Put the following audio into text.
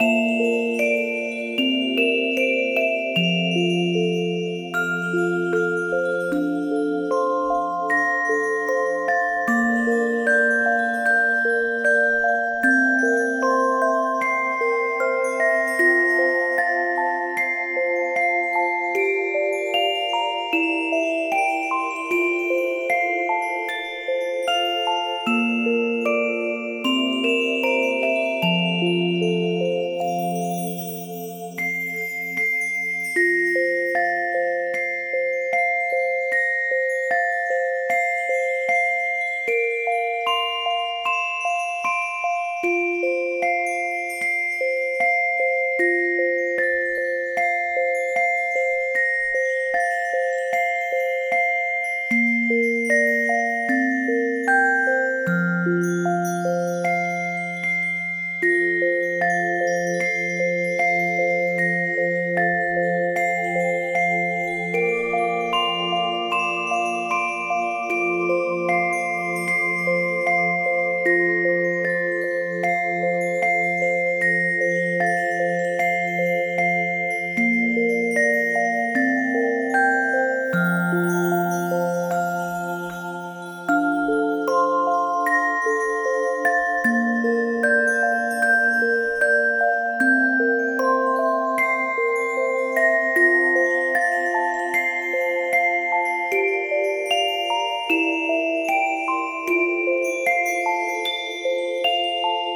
うん。